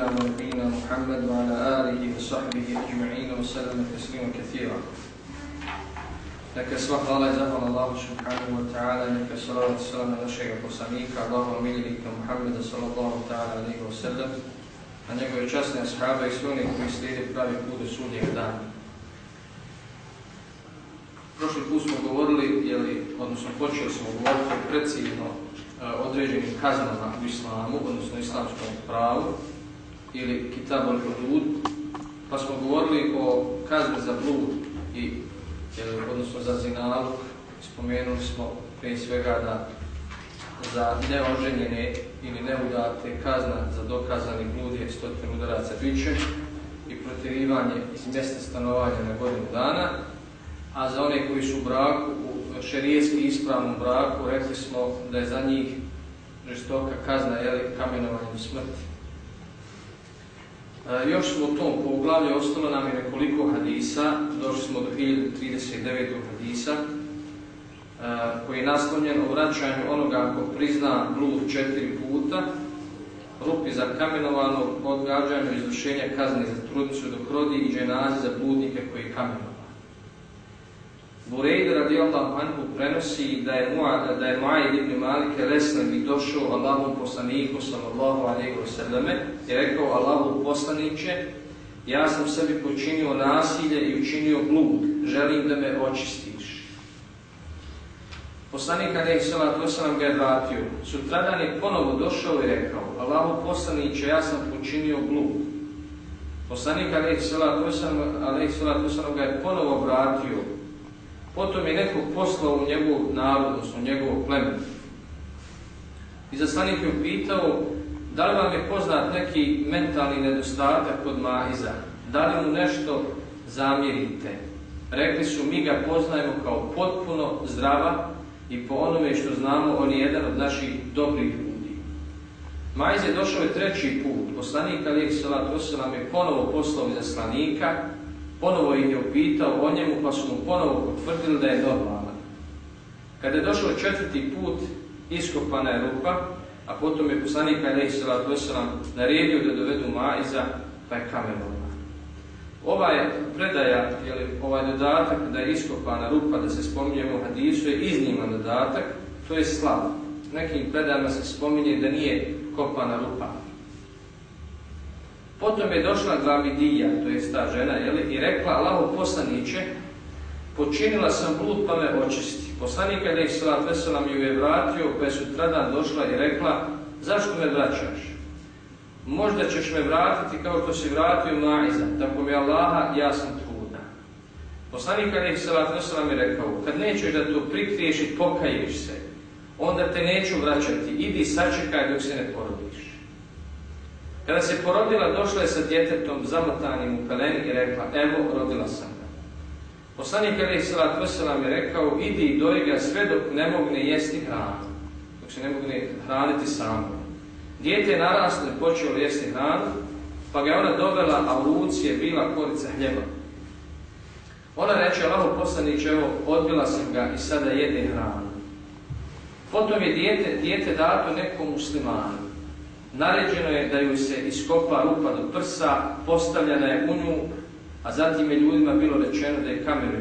رسولنا ونبينا محمد وعلى آله وصحبه أجمعين وسلم تسليما كثيرا Neka sva hvala i zahvala Allahu subhanahu wa ta'ala, neka salavat i salam na našeg poslanika, Allahu miljenika Muhammeda sallallahu ta'ala alihi wa sallam, na njegove časne ashaba i sve onih koji slijede pravi put do sudnjeg dana. Prošli put smo govorili, jeli, odnosno počeli smo govoriti precizno uh, određenim kaznama u islamu, odnosno islamskom pravu, ili kitab al hudud, pa smo govorili o kazni za blud i odnosno za zinaluk, spomenuli smo prije svega da za neoženjene ili neudate kazna za dokazani blud je stotin udaraca biće i protjerivanje iz mjesta stanovanja na godinu dana, a za one koji su u braku, u šerijetski ispravnom braku, rekli smo da je za njih žestoka kazna jeli, kamenovanjem smrti. E, još smo u tom poglavlju, ostalo nam je nekoliko hadisa, došli smo do 1039. hadisa, e, koji je naslonjen o vraćanju onoga ko prizna blud četiri puta, rupi za kamenovanog, odgađanju izvršenja kazne za trudnicu dok rodi i dženazi za bludnike koji kamenovan. Burejd radijallahu anhu prenosi da je Mu'ad, da je Mu'aid ibn Malik došao Allahom poslaniku sallallahu alejhi ve selleme i rekao Allahu poslaniće ja sam sebi počinio nasilje i učinio blud, želim da me očistiš. Poslanik alejhi salatu vesselam ga je vratio. Sutradan je ponovo došao i rekao Allahu poslaniće ja sam počinio blud. Poslanik alejhi salatu vesselam ga je ponovo vratio Potom je nekog poslao u njegov narod, odnosno u njegov plemen. I zaslanik je upitao da li vam je poznat neki mentalni nedostatak kod Maiza, da li mu nešto zamjerite. Rekli su mi ga poznajemo kao potpuno zdrava i po onome što znamo on je jedan od naših dobrih ljudi. Maiz je došao je treći put, poslanik Alijek Salatu Osalam je ponovo poslao iz zaslanika Ponovo ih je upitao o njemu, pa su mu ponovo potvrdili da je normalan. Kada je došao četvrti put, iskopana je rupa, a potom je poslanik Veselam naredio da dovedu Maiza, pa je kamenovan. Ovaj predaja, jeli, ovaj dodatak da je iskopana rupa, da se spominje u hadisu, je izniman dodatak, to je slab. Nekim predajama se spominje da nije kopana rupa, Potom je došla Glamidija, to je ta žena, jeli, i rekla Allaho poslaniće, počinila sam blud pa me očisti. Poslanik ih salat veselam ju je vratio, pa je sutradan došla i rekla, zašto me vraćaš? Možda ćeš me vratiti kao što si vratio Maiza, tako mi Allaha, ja sam trudna. Poslanik ih salat veselam je rekao, kad nećeš da to prikriješ i pokaješ se, onda te neću vraćati, idi sačekaj dok se ne porodiš. Kada se porodila, došla je sa djetetom zamotanim u peleni i rekla, evo, rodila sam ga. Poslanik Ali Salat Veselam je rekao, idi i doji ga sve dok ne mogne jesti hranu, dok se ne mogne hraniti samo. Dijete je naraslo i počelo jesti hranu, pa ga je ona dovela, a u ruci je bila korica hljeba. Ona reče, Allaho poslanić, evo, odbila sam ga i sada jede hranu. Potom je dijete, dijete dato nekom muslimanu. Naređeno je da ju se iskopa rupa do prsa, postavljena je u nju, a zatim je ljudima bilo rečeno da je kameru.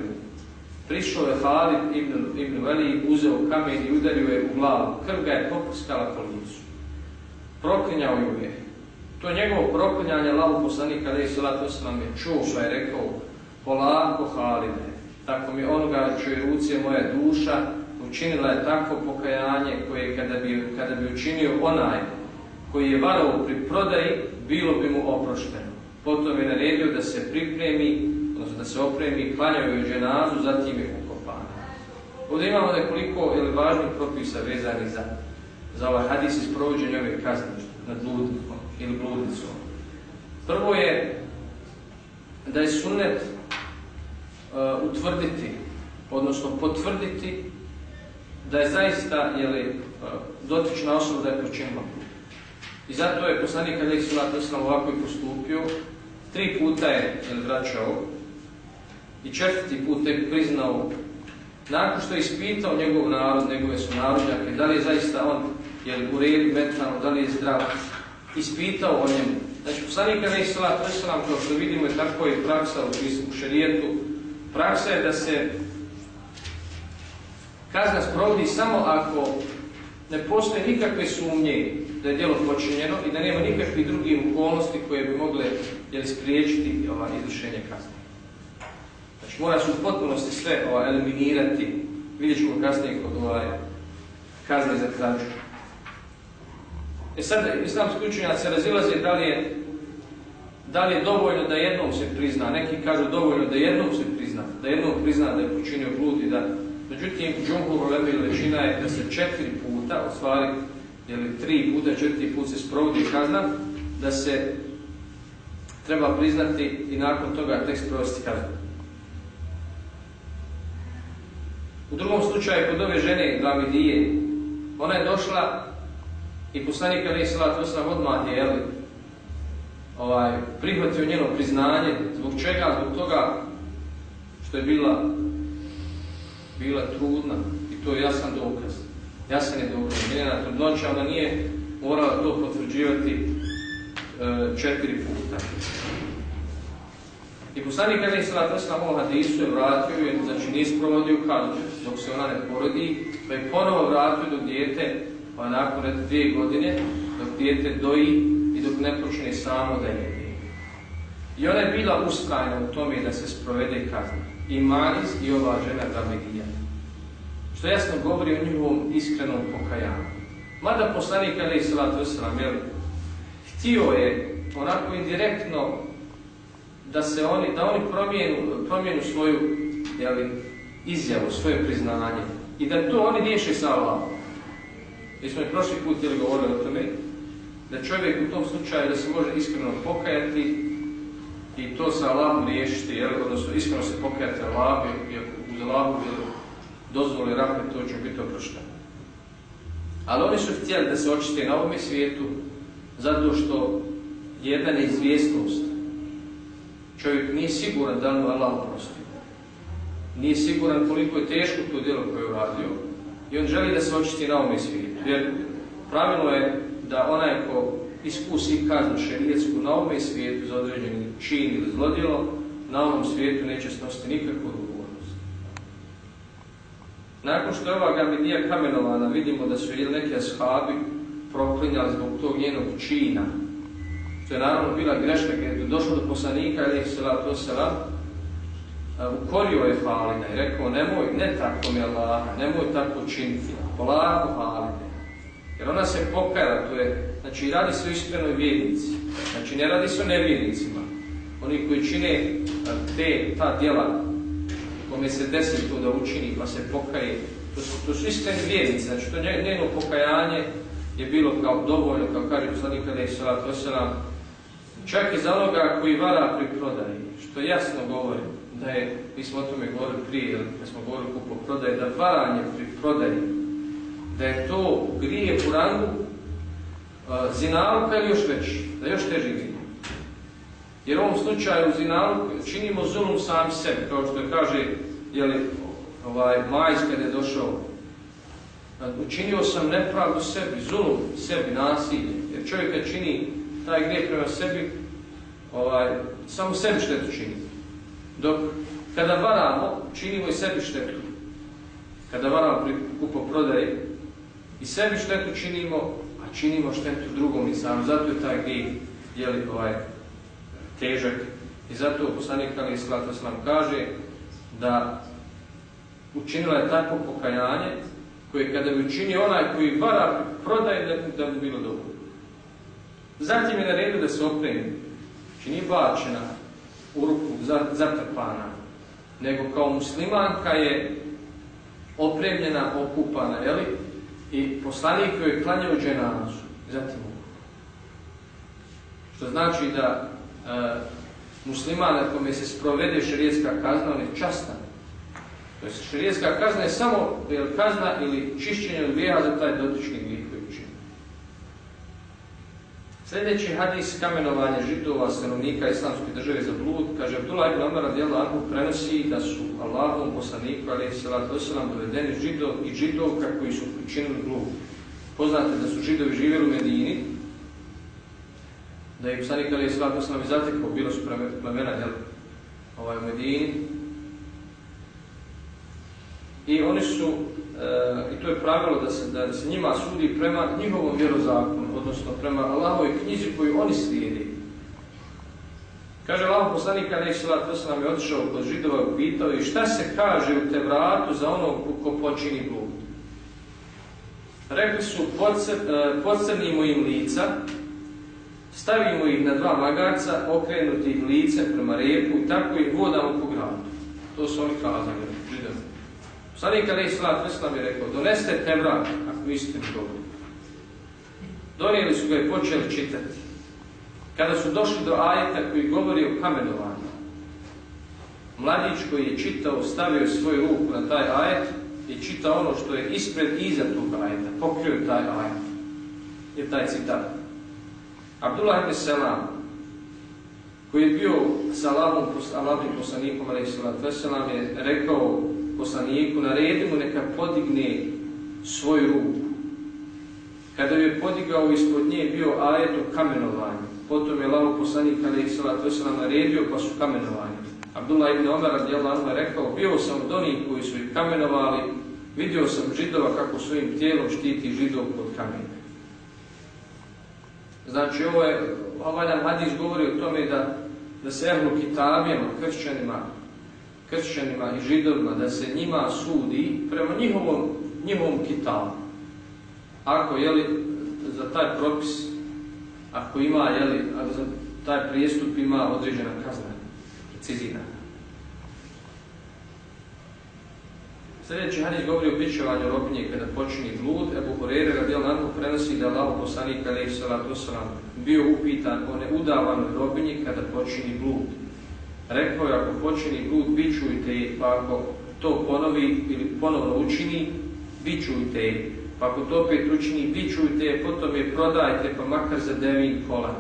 Prišao je Halid ibn, ibn Veli, uzeo kamen i udario je u glavu. Krv ga je poprskala po licu. Proklinjao ju je. To njegovo proklinjanje lavu poslanika Ali Salatu Osman je čuo pa je rekao polako Halide, tako mi onoga čuje ruci moja duša, učinila je takvo pokajanje koje kada bi, kada bi učinio onaj koji je varao pri prodaji, bilo bi mu oprošteno. Potom je naredio da se pripremi, odnosno da se opremi, klanjaju je ženazu, zatim je ukopan. Ovdje imamo nekoliko ili važnih propisa vezanih za, za ovaj hadis iz provođenja ove kazne nad bludnikom ili bludnicom. Prvo je da je sunnet uh, utvrditi, odnosno potvrditi da je zaista jeli, uh, dotična osoba da je počinila i zato je poslanik Alek Salat Islam ovako i postupio. Tri puta je vraćao i četvrti put tek priznao, nakon što je ispitao njegov narod, njegove su narodnjake, da li je zaista on je u redu mentalno, da li je zdrav, ispitao o njemu. Znači, poslanik Ali Salat Veselam, kao što vidimo, je tako i praksa u šerijetu. Praksa je da se kazna sprovodi samo ako ne postoje nikakve sumnje da je djelo počinjeno i da nema nikakvih drugih okolnosti koje bi mogle jeli, spriječiti ova, izvršenje kazne. Znači mora se u potpunosti sve ova, eliminirati, vidjet ćemo kasnije kod ovaj, kazne za krađu. E sad, islamski učenjaci se razilaze da li, je, da li je dovoljno da jednom se prizna, neki kažu dovoljno da jednom se prizna, da jednom prizna da je počinio blud i da Međutim, džumhur većina je da se četiri puta, u stvari, ili tri puta, četiri put se sprovodi kazna, da se treba priznati i nakon toga tek sprovesti kaznu. U drugom slučaju, kod ove žene Glamidije, ona je došla i poslanik Ali Salat Osam odmah je ovaj, prihvatio njeno priznanje. Zbog čega? Zbog toga što je bila bila trudna i to je jasan dokaz. Jasan je dokaz. Njena trudnoća, ona nije morala to potvrđivati e, četiri puta. I poslanik Ali Salat Osam u hadisu je vratio je, znači nije sprovodio kaznu dok se ona ne porodi, pa je ponovo vratio dok dijete, pa nakon dvije godine, dok dijete doji i dok ne počne samo da je I ona je bila ustrajna u tome da se sprovede kazna. I Mariz i ova žena Gamedija. Što jasno govori o njihovom iskrenom pokajanju. Mada poslanik Ali Salatu Veselam, jel, htio je onako indirektno da se oni, da oni promijenu, promijenu svoju jeli, izjavu, svoje priznanje i da to oni riješe sa Allahom. Mi smo i prošli put jeli govorili o tome, da čovjek u tom slučaju da se može iskreno pokajati i to sa Allahom riješiti, jel, odnosno iskreno se pokajati Allahom i uz Allahom dozvoli rahmet, to će biti oprošteno. Ali oni su htjeli da se očiste na ovome svijetu zato što jedna neizvjesnost čovjek nije siguran da li mu Allah oprosti. Nije siguran koliko je teško to djelo koje je uradio i on želi da se očisti na ovome svijetu. Jer pravilo je da onaj ko iskusi kaznu šerijetsku na ovome svijetu za određeni čin ili zlodjelo, na ovom svijetu neće snositi nikakvu. Nakon što je ova Gamidija kamenovana, vidimo da su ili neki ashabi proklinjali zbog tog njenog čina, što je naravno bila greška kada je došlo do poslanika, ili to selam, ukorio je Halina i rekao, nemoj, ne tako mi Allah, nemoj tako činiti, polako Halina. Jer ona se pokajala, to je, znači radi se o iskrenoj vjernici. Znači ne radi se o nevjernicima. Oni koji čine te, ta djela, kome se desi to da učini pa se pokaje, to su, to su iskreni vjernici. Znači to njeno pokajanje je bilo kao dovoljno, kao kaže poslanik kada je salatu wasalam, čak i za onoga koji vara pri prodaji, što jasno govori da je, mi smo o tome govorili prije, kad smo govorili kupo prodaje, da varanje pri prodaji da je to grije u rangu zinaluka ili još veći, da još teži grije. Jer u ovom slučaju zinaluku činimo zulum sami sebi, kao što kaže jeli, ovaj, Majs kada je došao. Učinio sam nepravdu sebi, zulum sebi, nasilje. Jer čovjek kad čini taj grije prema sebi, ovaj, samo sebi štetu čini. Dok kada varamo, činimo i sebi štetu. Kada varamo pri kupo-prodaje, i sebi štetu činimo, a činimo štetu drugom i sam. Zato je taj grijeh jeli, ovaj, težak. I zato poslanik Ali Islata nam kaže da učinila je takvo pokajanje koje kada bi učinio onaj koji vara prodaje da, da bi bilo dobro. Zatim je na redu da se opremi. Znači nije bačena u ruku, zatrpana, nego kao muslimanka je opremljena, okupana, jeli? I poslanik joj je klanjao dženazu, zatim Što znači da e, musliman na kome se sprovede širijetska kazna, on je častan. To je širijetska kazna je samo jel, kazna ili čišćenje od grijeha za taj dotični grijeh koji učini. Sljedeći hadis kamenovanje židova stanovnika islamske države za blud, kaže Abdullah ibn Omar radijallahu prenosi da su Allahom poslaniku alejhi salatu vesselam dovedeni židov i židovka koji su učinili blud. Poznate da su židovi živjeli u Medini, da je poslanik alejhi salatu vesselam zatekao, bilo su plemena jel, ovaj, u. I oni su, e, i to je pravilo da se, da se njima sudi prema njihovom vjerozakonu, odnosno prema Allahovoj knjizi koju oni slijedi. Kaže Allah poslanik Ali Isra, nam je otišao kod židova i pitao i šta se kaže u Tevratu za onog ko počini blud. Rekli su, podcrnimo im lica, stavimo ih na dva magarca, okrenuti ih lice prema repu i tako ih vodamo po gradu. To su oni kazali, židovi. Poslanik Ali Isra, nam je rekao, doneste Tevrat, ako istinu dobro. Donijeli su ga i počeli čitati. Kada su došli do ajeta koji govori o kamenovanju, mladić koji je čitao, stavio svoju ruku na taj ajet i čitao ono što je ispred i iza tog ajeta, pokrio taj ajet. Je taj citat. Abdullah ibn Selam, koji je bio sa Allahom poslanikom, ali je rekao poslaniku, naredi mu neka podigne svoju ruku kada je podigao ispod nje bio ajet o kamenovanju. Potom je lao poslanik kada naredio pa su kamenovani. Abdullah ibn Omer radijallahu je rekao, bio sam od onih koji su ih kamenovali, vidio sam židova kako svojim tijelom štiti židov pod kamenom. Znači ovo je, ovaj nam hadis govori o tome da, da se ehlu kitabijama, kršćanima, kršćanima i židovima, da se njima sudi prema njihovom, njihovom kitabu ako li za taj propis, ako ima, li ako za taj prijestup ima određena kazna, precizirana. Sljedeći hadis govori o bićevanju robinje kada počini blud. Ebu Horeire radijalno anhu prenosi da Allah poslanik alaihi salatu bio upitan o neudavanoj robinji kada počini blud. Rekao je ako počini blud, bićujte je, pa ako to ponovi ili ponovno učini, bićujte je. Pa ako to opet učini, bićujte je, potom je prodajte, pa makar za devin kola.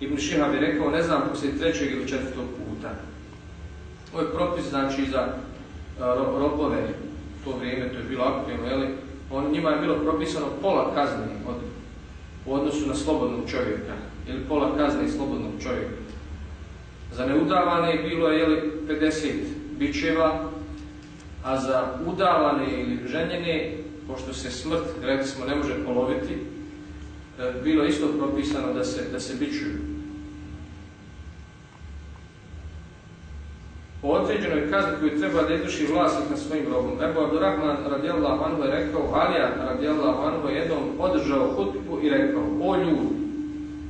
Ibn Šihab je rekao, ne znam, poslije trećeg ili četvrtog puta. Ovo je propis, znači, za robove, to vrijeme, to je bilo aktivno, jeli? On, njima je bilo propisano pola kazne od, u odnosu na slobodnog čovjeka, ili pola kazne slobodnog čovjeka. Za neudavane bilo je, jeli, 50 bićeva, a za udavane ili ženjene pošto se smrt, rekli smo, ne može poloviti, e, bilo isto propisano da se, da se bićuju. Po određenoj kazni koju treba da izvrši vlasnik na svojim robom. Ebu Abdurrahman radijallahu anhu je rekao, Alija radijallahu anhu je jednom održao hutbu i rekao, o ljudi,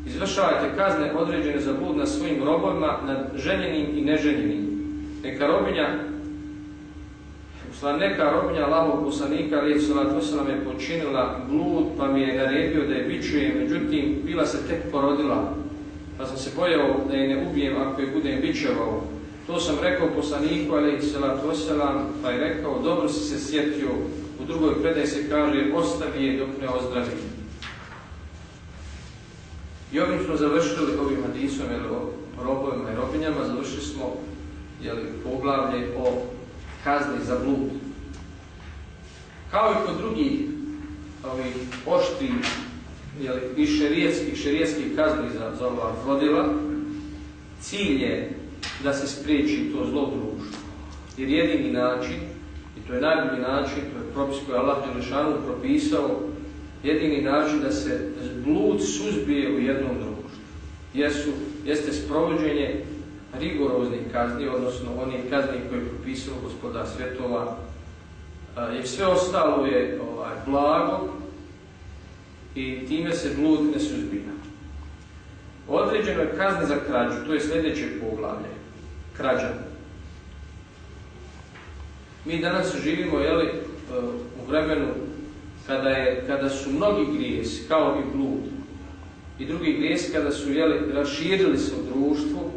izvršavajte kazne određene za blud na svojim robovima, nad ženjenim i neženjenim. Neka robinja Sva neka robinja Allahog poslanika, ali salatu je počinila blud, pa mi je naredio da je bićuje, međutim, bila se tek porodila, pa sam se bojao da je ne ubijem ako je budem bićevao. To sam rekao poslaniku, ali salatu pa je rekao, dobro si se sjetio, u drugoj predaj se kaže, ostavi je dok ne ozdravi. I ovim smo završili ovim hadisom, o robovima i robinjama, završili smo jeli, poglavlje o kazni za blud. Kao i kod drugih ovih oštri i šerijetskih, šerijetskih kazni za, za ova zlodjela, cilj je da se spriječi to zlo društvo. Jer jedini način, i to je najbolji način, to je propis koji je Allah propisao, jedini način da se blud suzbije u jednom društvu. Jesu, jeste sprovođenje rigoroznih kazni, odnosno onih kazni koje je propisao gospodar svjetova, jer sve ostalo je ovaj, blago i time se blud ne suzbina. Određeno je kazni za krađu, to je sljedeće poglavlje, krađa. Mi danas živimo jeli, u vremenu kada, je, kada su mnogi grijesi, kao i blud, i drugi grijesi kada su jeli, raširili se u društvu,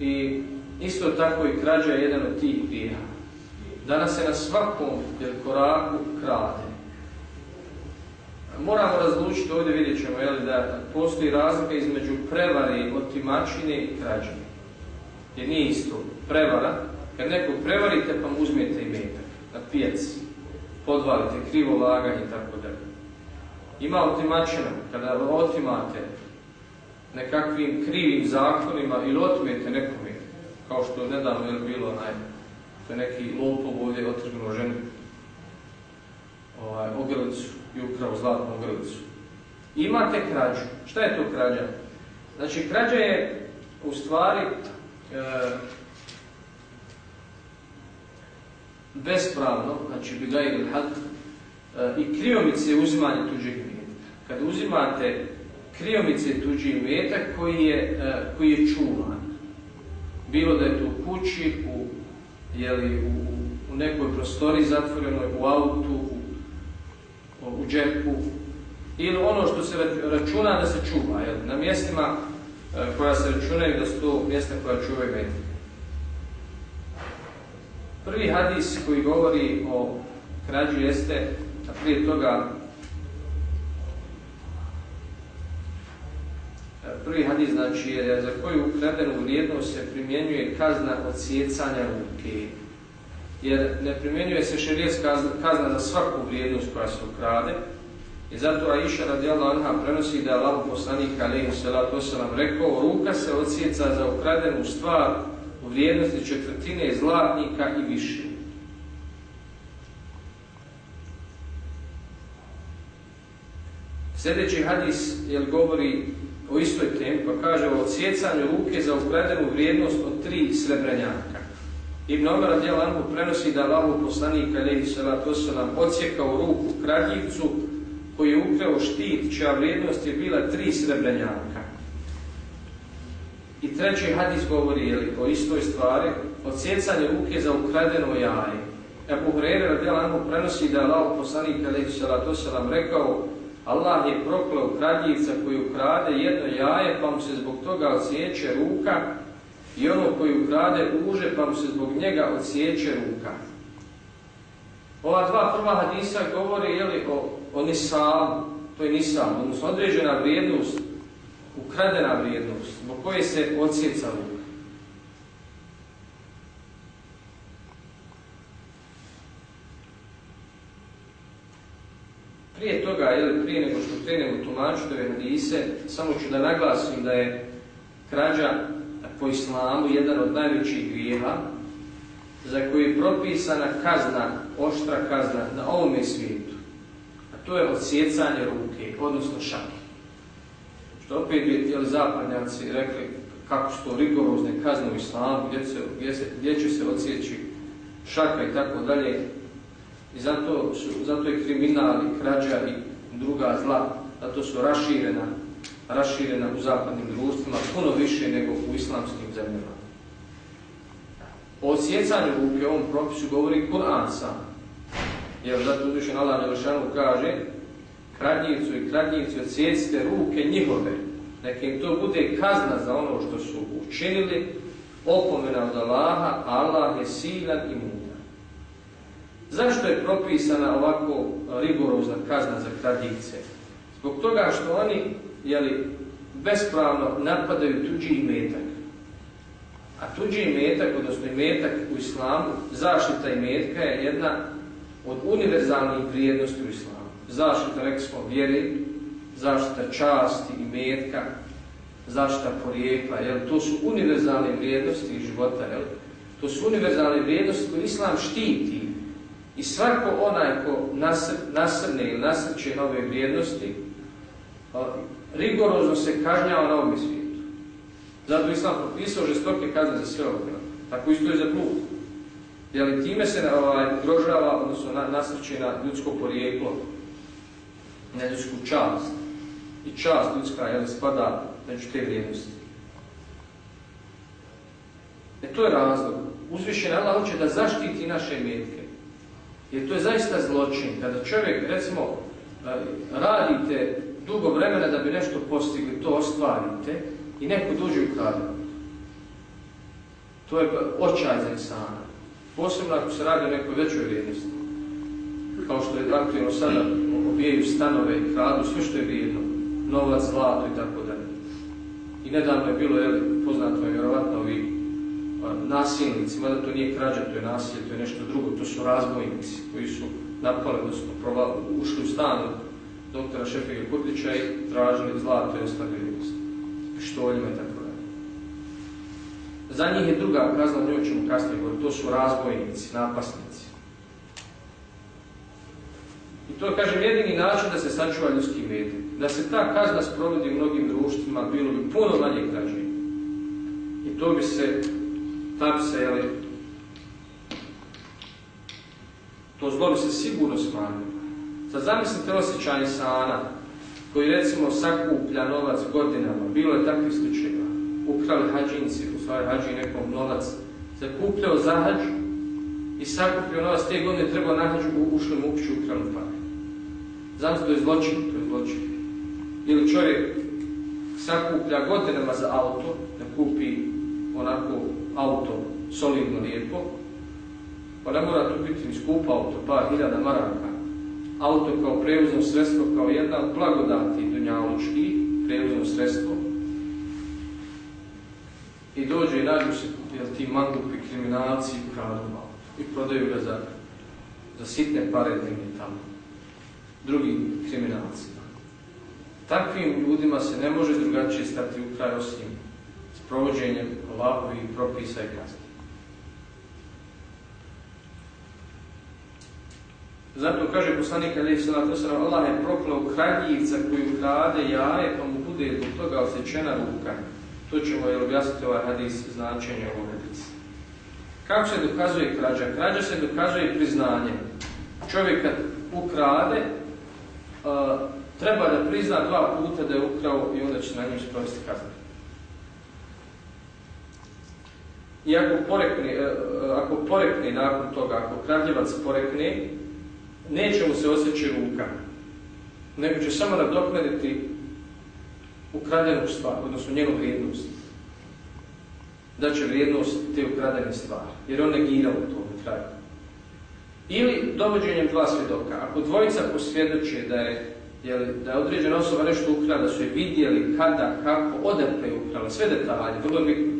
i isto tako i krađa je jedan od tih grijeha. Danas se na svakom koraku krade. Moramo razlučiti, ovdje vidjet ćemo jel, da postoji razlika između prevari, otimačine i krađe. Jer nije isto. Prevara, kad nekog prevarite pa mu uzmijete i metak na pijaci, podvalite, krivo laganje i tako. Ima otimačina, kada otimate nekakvim krivim zakonima ili otmijete nekome, kao što je nedavno je bilo onaj, to je neki lopov ovdje otrgnuo ženu, ovaj, ogrlicu i ukrao zlatnu ogrlicu. Imate krađu. Šta je to krađa? Znači, krađa je u stvari e, bespravno, znači bigaj ili had, e, i kriomice uzimanje tuđeg imetka. Kad uzimate kriomice tuđi imetak koji je, e, koji je čuvan, bilo da je to u kući, u, jeli, u, u nekoj prostori zatvorenoj, u autu, u, džepu, ili ono što se računa da se čuva, jel, na mjestima e, koja se računaju da su to mjesta koja čuvaju metak. Prvi hadis koji govori o krađi jeste, a prije toga prvi hadis znači je za koju ukradenu vrijednost se primjenjuje kazna odsjecanja ruke. Jer ne primjenjuje se šerijetska kazna za svaku vrijednost koja se ukrade. I zato Aisha radijallahu anha prenosi da je Allah poslanik alaihi salatu wasalam rekao ruka se odsjeca za ukradenu stvar u vrijednosti četvrtine zlatnika i više. Sljedeći hadis jel govori o istoj temi, pa kaže o odsjecanju ruke za ukradenu vrijednost od tri srebrenjaka. Ibn Omer radijal Anhu prenosi da Allahu poslanik alaihi salatu wasalam odsjekao ruku kradljivcu koji je ukrao štit čija vrijednost je bila tri srebrenjaka. I treći hadis govori jeli, o istoj stvari, odsjecanje ruke za ukradeno jaje. Ebu Hureyre radijal Anhu prenosi da Allah poslanik alaihi salatu wasalam rekao Allah je proklao kradljivca koji ukrade jedno jaje pa mu se zbog toga odsjeće ruka i ono koji ukrade uže pa mu se zbog njega odsjeće ruka. Ova dva prva hadisa govori jeli, o, o nisamu, to je nisam, odnosno određena vrijednost, ukradena vrijednost, zbog koje se odsjeca ruka. Prije toga, ili prije nego što krenemo tumačiti ove hadise, samo ću da naglasim da je krađa po islamu jedan od najvećih grijeha za koji je propisana kazna, oštra kazna na ovome svijetu. A to je odsjecanje ruke, odnosno šake. Što opet bi jeli, zapadnjaci rekli kako su to rigorozne kazne u islamu, gdje, se, gdje, se, gdje će se odsjeći šaka i tako dalje. I zato, su, zato je kriminal i krađa i druga zla, zato su raširena, raširena u zapadnim društvima puno više nego u islamskim zemljama. O odsjecanju ruke ovom propisu govori Kur'an sam. Jer zato uzvišen Allah Đelešanu kaže kradnjicu i kradnjicu odsjecite ruke njihove. Neka im to bude kazna za ono što su učinili, opomena od Allaha, Allah je silan i mudar. Zašto je propisana ovako rigorozna kazna za kradljivce? Zbog toga što oni jeli, bespravno napadaju tuđi imetak. A tuđi imetak, odnosno imetak u islamu, zaštita imetka je jedna od univerzalnih vrijednosti u islamu. Zaštita, rekli smo, vjeri, zaštita časti imetka, zaštita porijekla, jel? to su univerzalne vrijednosti života. Jel? To su univerzalne vrijednosti koje islam štiti i svako onaj ko nasr, nasrne ili nasrće nove vrijednosti, rigorozno se kažnjava na ovom svijetu. Zato Islam propisao žestoke kazne za sve ovo. Tako isto i za blud. Jer time se ovaj, grožava, odnosno na, nasrće na ljudsko porijeklo, na ljudsku čast. I čast ljudska jel, spada među te vrijednosti. E to je razlog. Uzvišen Allah hoće da zaštiti naše metke. Jer to je zaista zločin. Kada čovjek, recimo, e, radite dugo vremena da bi nešto postigli, to ostvarite i neko dođe kradu. To je očaj za insana. Posebno ako se radi o nekoj većoj vrijednosti. kao što je aktivno sada, obijaju stanove, kradu, sve što je vrijedno, novac, zlato i tako dalje. I nedavno je bilo, jel, poznato je vjerovatno ovi nasilnici, mada to nije krađa, to je nasilje, to je nešto drugo, to su razbojnici koji su napali, odnosno ušli u stan doktora Šefika Kurdića i tražili zlato i ostale vrijednosti, štoljima i tako dalje. Za njih je druga kazna, o njoj ćemo kasnije govoriti, to su razbojnici, napasnici. I to je, kažem, jedini način da se sačuva ljudski metak. Da se ta kazna sprovodi u mnogim društvima, bilo bi puno manje krađe. I to bi se, ta bi se, jeli, to zlo bi se sigurno smanjilo. Sad zamislite osjećaj sana, koji recimo sakuplja novac godinama, bilo je takvih slučajeva, ukrali hađinci, u svojoj hađi nekom novac, zakupljao za hađu i sakupljao novac, te godine trebao na hađu, ušli mu upiću ukrali pare. Znam to je zločin, to je zločin. Ili čovjek sakuplja godinama za auto, da kupi onako auto solidno lijepo, pa ne mora to biti ni skupa auto, par hiljada maraka. Auto kao prevozno sredstvo, kao jedna od blagodati dunjalučki, prevozno sredstvo. I dođe i nađu se jel, ti mangupi, kriminalci, kradu i prodaju ga za, za sitne pare tamo drugim kriminalcima. Takvim ljudima se ne može drugačije stati u kraj osim s provođenjem Allahovih propisa i kazni. Zato kaže poslanik Ali Salatu Allah je proklao kraljivca koji ukrade jaje pa mu bude zbog toga osjećena ruka. To ćemo je objasniti ovaj hadis značenje ovog hadisa. Kako se dokazuje krađa? Krađa se dokazuje priznanje. Čovjek kad ukrade, treba da prizna dva puta da je ukrao i onda će na njim sprovesti kaznu. I ako porekne, e, ako porekne nakon toga, ako kradljivac porekne, neće mu se osjeći ruka, nego će samo nadoknaditi ukradenu stvar, odnosno njenu vrijednost. Da će vrijednost te ukradene stvari, jer on negirao to na kraju. Ili dovođenjem dva svjedoka. Ako dvojica posvjedoče da je, da je određena osoba nešto ukrala, da su je vidjeli kada, kako, odakle je ukrala, sve detalje, vrlo bitno.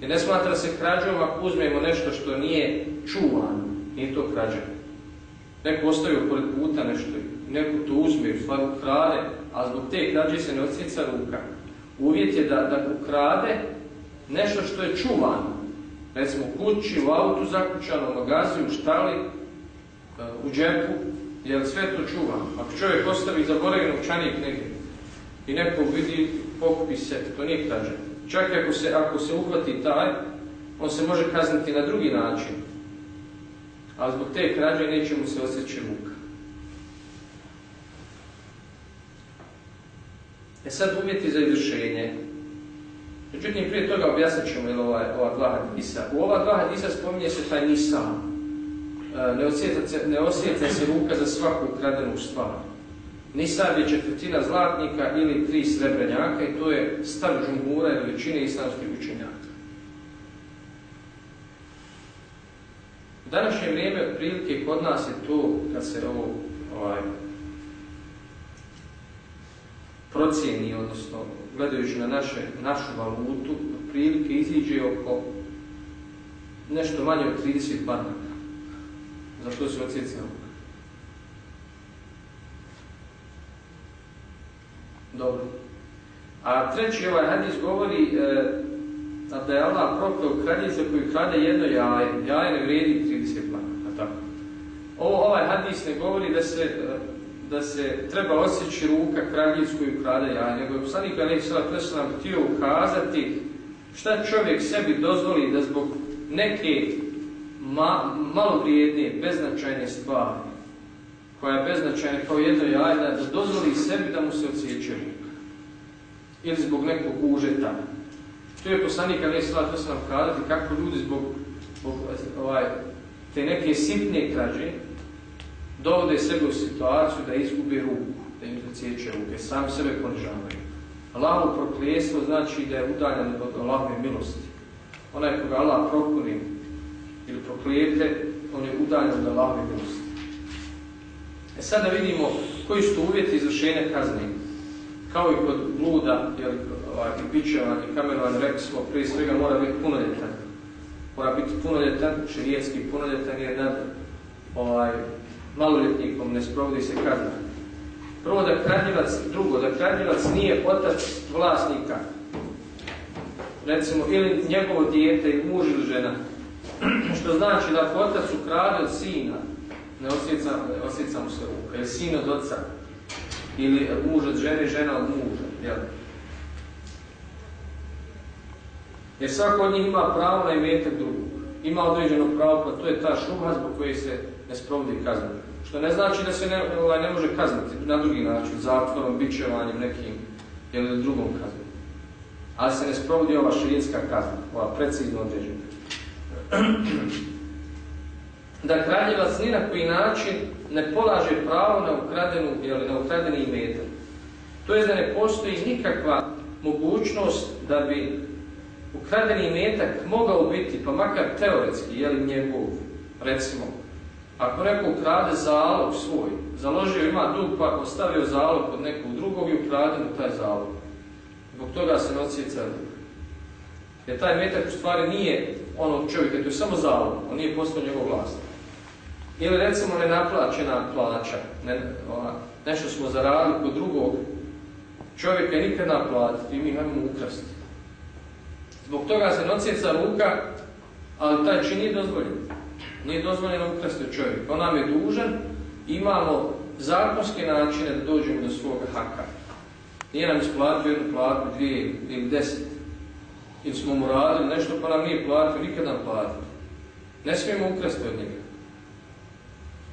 Jer ne smatra se krađom ako uzmemo nešto što nije čuvano, nije to krađa. Neko ostavio pored puta nešto, neko to uzme, u stvari ukrade, a zbog te krađe se ne odsjeca ruka. Uvjet je da, da ukrade nešto što je čuvano. Recimo kući, u autu zakućano, u magazi, u štali, u džepu, jer sve to čuva. Ako čovjek ostavi zaboravi novčanik negdje i neko vidi, pokupi se, to nije krađa. Čak ako se, ako se uhvati taj, on se može kazniti na drugi način. Ali zbog te krađe neće mu se osjeći ruka. E sad uvjeti za izvršenje. Međutim, prije toga objasnit ćemo ovaj, ova dva hadisa. U ova dva hadisa spominje se taj nisam. E, ne osjeća, se, ne osjeća se ruka za svaku ukradenu stvar. Ni sad je četvrtina zlatnika ili tri srebrenjaka i to je stav džungura ili većine islamskih učenjaka. Današnje vrijeme otprilike kod nas je to, kad se ovo ovaj, procijeni, odnosno gledajući na naše, našu valutu, otprilike iziđe oko nešto manje od 30 banaka. Za što se odsjecao? Dobro. A treći ovaj hadis govori e, da je Allah proklao kraljica koji krade jedno jaje. Jaje ne vrijedi 30 plana. Tako. Ovo, ovaj hadis ne govori da se, e, da se treba osjeći ruka kraljicu koju krade jaje, nego je poslanik Ali nam htio ukazati šta čovjek sebi dozvoli da zbog neke ma, malo vrijednije, beznačajne stvari, koja je beznačajna kao jedno jajda, da dozvoli sebi da mu se odsjeće ruka. Ili zbog nekog užeta. To je poslanik Ali sam vam kazati kako ljudi zbog, zbog ovaj, te neke sitne krađe dovode sebe u situaciju da izgubi ruku, da im odsjeće ruke, sami sebe ponižavaju. Allahovo proklijestvo znači da je udaljen od Allahove milosti. Onaj koga Allah prokuni ili proklijete, on je udaljen od Allahove milosti. sada vidimo koji su uvjeti izvršenja kazne. Kao i kod bluda, jel, ovaj, bićeva i kamerovanja, rekli smo, prije svega mora biti punoljetan. Mora biti punoljetan, širijetski punoljetan, jer nad ovaj, maloljetnikom ne sprovodi se kazna. Prvo da kradljivac, drugo da kradljivac nije otac vlasnika, recimo ili njegovo dijete ili muž ili žena, što znači da ako otac ukrade od sina, ne osjeca, osjeca mu se ruka, ili sin od oca, ili muž od žene, žena od muža, jel? Jer svako od njih ima pravo na imetak drugog. Ima određeno pravo, pa to je ta šuba zbog koje se ne sprovodi kazna. Što ne znači da se ne, ovaj, ne može kazniti na drugi način, zatvorom, bićevanjem, nekim ili drugom kaznom. Ali se ne sprovodi ova širijetska kazna, ova precizno određena. da kraljevac ni na koji način ne polaže pravo na ukradenu ili na ukradeni imetak. To je da ne postoji nikakva mogućnost da bi ukradeni imetak mogao biti, pa makar teoretski, je li njegov, recimo, ako neko ukrade zalog svoj, založio ima dug pa ostavio zalog kod nekog drugog i ukrade mu taj zalog. Zbog toga se nosi dug. Jer taj metak u stvari nije ono čovjeka, to je samo zalog, on nije postao njegov vlasnik. Ili recimo nenaplaćena plaća, ne, ona, nešto smo zaradili kod drugog čovjeka nikad naplatiti i mi imamo ukrasti. Zbog toga se nocijeca ruka, ali taj čin nije dozvoljen. Nije dozvoljeno ukrasti od čovjeka. On nam je dužan, imamo zakonske načine da dođemo do svoga haka. Nije nam isplatio jednu platu, dvije ili deset. Ili smo mu radili nešto pa nam nije platio, nikad nam platio. Ne smijemo ukrasti od njega.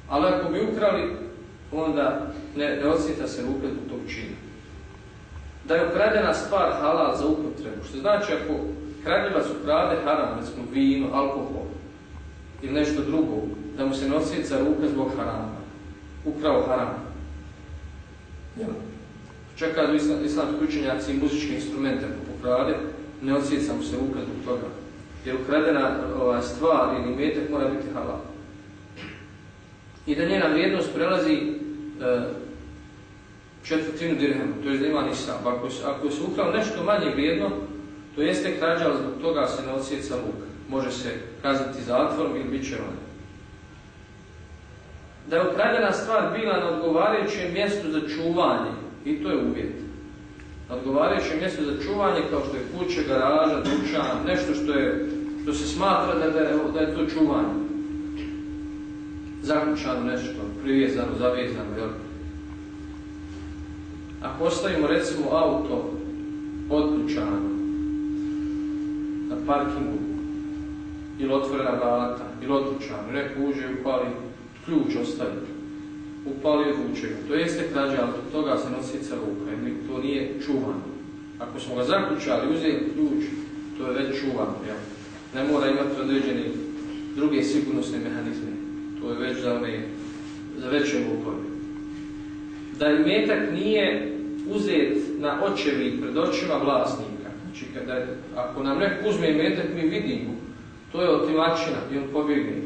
Ali ako bi ukrali, onda ne, ne osjeta se ruka zbog tog čina. Da je ukradena stvar halal za upotrebu, što znači ako kradljivac ukrade haram, recimo vino, alkohol ili nešto drugo, da mu se ne osjeca ruka zbog harama. Ukrao haram. Ja. Čak kad islamski učenjaci i muzičke instrumente pokrade, ne osjeca mu se ruka zbog toga. Jer ukradena ova, stvar ili metak mora biti halal i da njena vrijednost prelazi e, četvrtinu dirhema, to je da ima nisam. Ako, ako se ukrao nešto manje vrijedno, to jeste krađa, zbog toga se ne odsjeca luk. Može se kazati zatvorom ili bit će Da je ukradena stvar bila na odgovarajućem mjestu za čuvanje, i to je uvjet. Na odgovarajućem mjestu za čuvanje, kao što je kuće, garaža, dućan, nešto što, je, što se smatra da, da, da je to čuvanje zaključano nešto, privezano, zavezano, jel? Ako ostavimo recimo auto odključano na parkingu ili otvorena vrata ili odključano, neko uđe i upali ključ ostavi, upali i odvuče ga. To jeste krađa, ali od toga se nosi ruka, jer to nije čuvano. Ako smo ga zaključali, uzeli ključ, to je već čuvano, jel? Ne mora imati određeni druge sigurnosne mehanizme to je već za, one, za veće lupove. Da metak nije uzet na očevi pred očima vlasnika. Znači, kada, ako nam neko uzme metak, mi vidimo. To je otimačina i on pobjegne.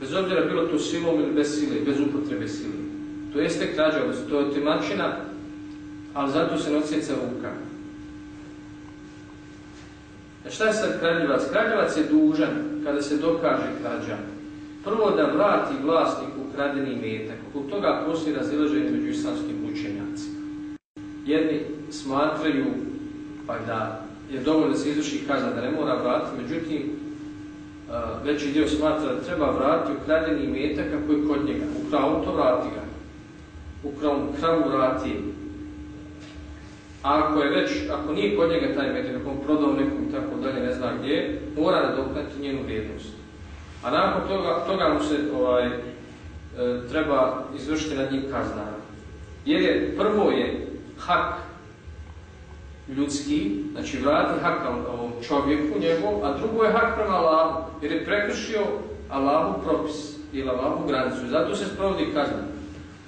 Bez obzira bilo to silom ili bez sile, bez upotrebe sile. To jeste krađa, to je otimačina, ali zato se ne osjeca ruka. A šta je sad kradljivac? Kradljivac je dužan kada se dokaže krađa Prvo da vrati vlasnik ukradeni metak. Oko toga postoji razilaženje među islamskim učenjacima. Jedni smatraju pa da je dovoljno da se izvrši kazna, da ne mora vratiti, međutim veći dio smatra da treba vratiti ukradeni metak ako je kod njega. Ukrao to vrati ga. Ukrao kravu vrati ako je već, ako nije kod njega taj metak, ako on prodao nekom tako dalje, ne zna gdje, mora nadoknati njenu vrijednost. A nakon toga, toga mu se ovaj, e, treba izvršiti nad njim kazna. Jer je prvo je hak ljudski, znači vrati hak ovom čovjeku njegov, a drugo je hak prema Allahu, jer je prekršio Allahu propis ili Allahu granicu. Zato se sprovodi kazna.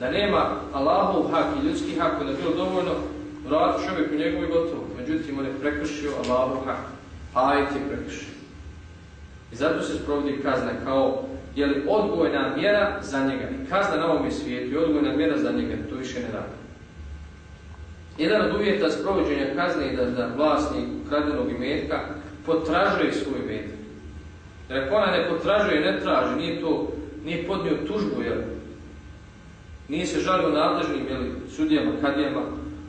Da nema Allahu hak i ljudski hak, da je bilo dovoljno vrati čovjeku njegov i gotovo. Međutim, on je prekršio Allahu hak. Ajet je prekršio. I zato se sprovodi kazna kao je li odgojna mjera za njega i kazna na ovom svijetu i odgojna mjera za njega, to više ne radi. Jedan od uvjeta sprovođenja kazne je da, da vlasnik ukradenog imetka potražuje svoj imetak. Jer ako ona ne potražuje, ne traži, nije to, nije podnio tužbu, jel? Nije se žalio nadležnim, jel, sudijama, kadijama,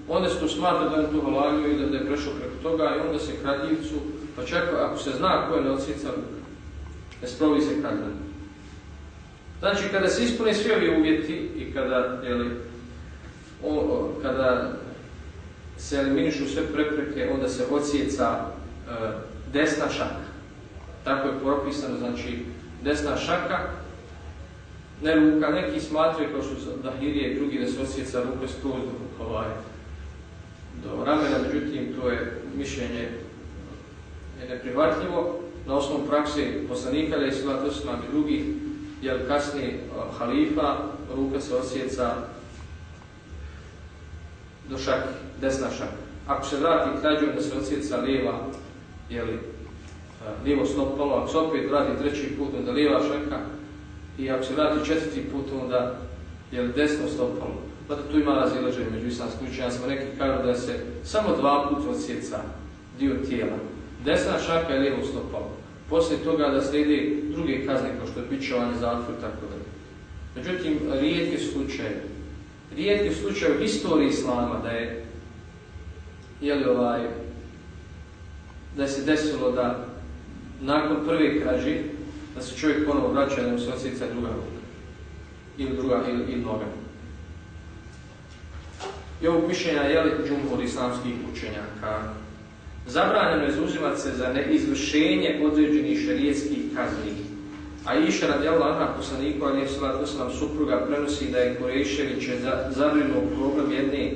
onda se to smatra da je to halagio i da, da je prešao preko toga i onda se kradljivcu, pa čak ako se zna ko je neocica, ne sprovi se kazna. Znači, kada se ispune svi ovi uvjeti i kada, jeli, o, o, kada se eliminišu sve prepreke, onda se odsjeca e, desna šaka. Tako je propisano, znači desna šaka, ne ruka, neki smatraju kao što Dahirije i drugi da se osjeca ruke skroz do, ovaj, do ramena, međutim to je mišljenje je neprihvatljivo. Na osnovu prakse poslanika, nam i drugih, jer kasnije halifa, ruka se osjeca do šake, desna šaka. Ako se vrati krađom da se osjeca lijeva, jeli, lijevo stopalo, ako se opet vrati treći put, onda lijeva šaka i ako se vrati četvrti put, onda je desno stopalo. Zato tu ima razilaženje među islamskim učenjacima. Neki kažu da se samo dva puta odsjeca dio tijela. Desna šaka je lijevo stopalo. Poslije toga da slijedi druge kazne kao što je pičovanje, zatvor i tako dalje. Međutim, rijetki slučaj, rijetki slučaj u historiji islama da je jeli ovaj, da se desilo da nakon prve krađe da se čovjek ponovo vraća da mu se osjeca druga ruka ili druga ili, ili noga. I ovog mišljenja je li džumhur islamskih učenjaka. Zabranjeno je zauzimati se za neizvršenje određenih šarijetskih kazni. A iša radijallahu anha poslaniku ali salatu sallam supruga prenosi da je Kurešević zabrinuo problem jedne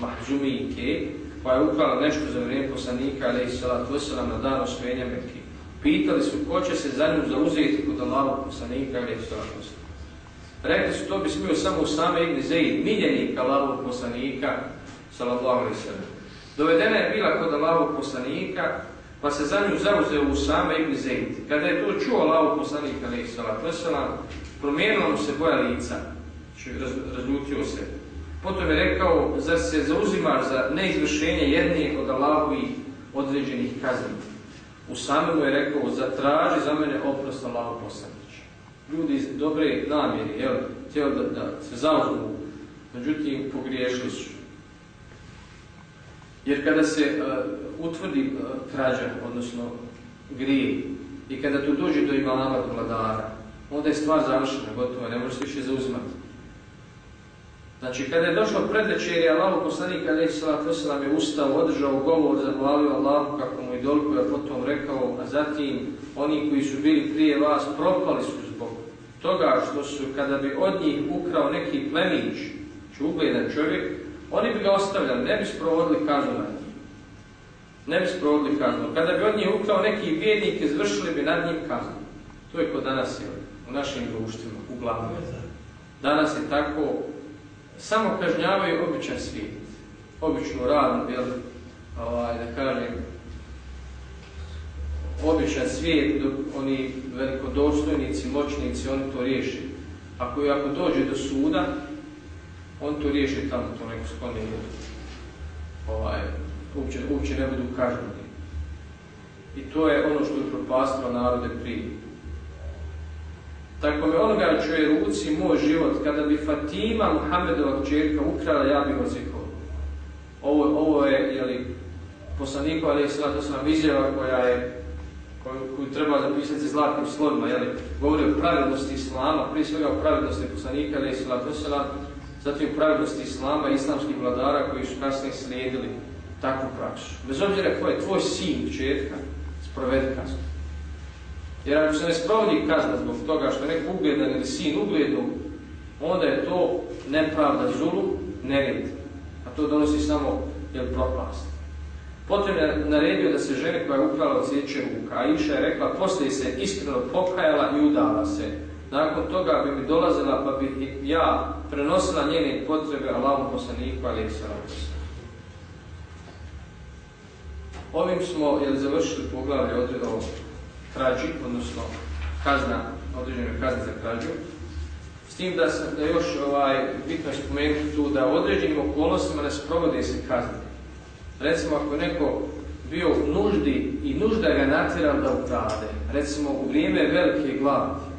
mahzumijke koja je ukrala nešto za vrijeme poslanika ali salatu sallam na dan osvojenja Mekke. Pitali su ko će se za nju zauzeti kod Allahog poslanika ali salatu sallam. Rekli su to bi smio samo u same Ibn Zeid, miljenik Allahovog poslanika sallallahu alaihi sallam. Dovedena je bila kod Allahovog poslanika, pa se za nju zauzeo u same Ibn Zeid. Kada je to čuo Allahov poslanik, alaihi sallam, promijenila mu se boja lica, znači raz, razljutio se. Potom je rekao, zar se zauzimaš za neizvršenje jednih od Allahovih određenih kazni. U samemu je rekao, zatraži za mene oprost Allahov poslanić. Ljudi iz dobre namjeri, jel, htjeli da, da se zauzmu, međutim pogriješili su. Jer kada se uh, utvrdi uh, krađa, odnosno grije, i kada tu dođe do imama, do vladara, onda je stvar završena, gotovo, ne može se više zauzimati. Znači, kada je došlo predvečer, Allah poslanik alaihi salatu je ustao, održao govor, zahvalio Allahu kako mu idolku, je potom rekao, a zatim oni koji su bili prije vas propali su zbog toga što su, kada bi od njih ukrao neki plemić, će ugledan čovjek, oni bi ga ostavljali, ne bi sprovodili kaznu na njih. Ne bi sprovodili kaznu. Kada bi od njih ukrao neki vjernik, izvršili bi nad njim kaznu. To je kod danas je, u našim društvima, uglavnom. Danas je tako, samo kažnjavaju običan svijet. Običnu radnu, jel, ovaj, da kažem, običan svijet, dok oni velikodostojnici, moćnici, oni to riješi. Ako, ako dođe do suda, on to riješi tamo, to neko skloni ovaj, uopće, uopće ne budu kažnjeni. I to je ono što je propastilo narode prije. Tako me onoga čuje ruci moj život, kada bi Fatima Muhammedova čerka ukrala, ja bih ozikao. Ovo, ovo je, jeli, poslanikova, ali sada sam izjava koja je koju, koju treba zapisati zlatnim slovima, jeli, govori o pravednosti Islama, prije svega o pravednosti poslanika, ali sada zatim pravednosti Islama i islamskih vladara koji su kasnije slijedili takvu praksu. Bez obzira ko je tvoj sin četka, sprovedi kaznu. Jer ako se ne sprovodi kazna zbog toga što je neko ugledan ili sin uglednog, onda je to nepravda zulu, nered. A to donosi samo jel, propast. Potom je naredio da se žene koja je ukrala od a Iša je rekla, poslije se iskreno pokajala i udala se. Nakon toga bi mi dolazila pa bi ja prenosila njene potrebe Allahom poslaniku ali se Ovim smo jel, završili poglavlje odredao krađi, odnosno kazna određenoj kazni za krađu. S tim da, sam, da još ovaj, bitno je spomenuti tu da u određenim okolnostima ne sprovode se kazne. Recimo ako je neko bio u nuždi i nužda ga natjerala da ukrade. Recimo u vrijeme velike gladi.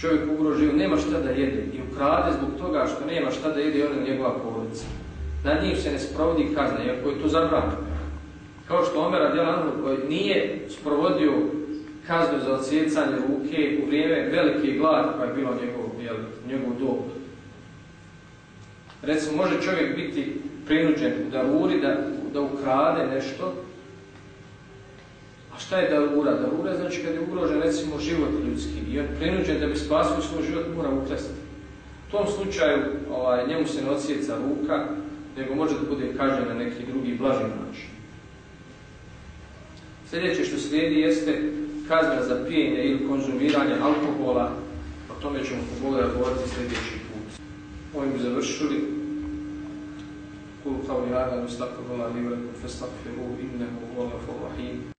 Čovjek ugrožio, nema šta da jede i ukrade zbog toga što nema šta da jede on njegova porodica. Na njih se ne sprovodi kazna, iako je to zabranjeno. Kao što Omer Adjelan koji nije sprovodio kaznu za odsjecanje ruke u vrijeme velike gladi koja je bila njegov, jel, njegov dob. Recimo, može čovjek biti prinuđen da uri, da, da ukrade nešto, a šta je darura? Darura znači kad je ugrožen recimo život ljudski i on prinuđen da bi spasio svoj život mora uklesti. U tom slučaju ovaj, njemu se ne odsjeca ruka, nego može da bude kažnjen na neki drugi blaži način. Sljedeće što slijedi jeste kazna za pijenje ili konzumiranje alkohola, o tome ćemo pogledati govoriti sljedeći put. Ovim bi završili. قل قولي هذا واستغفر الله لي ولكم فاستغفروه انه هو الغفور الرحيم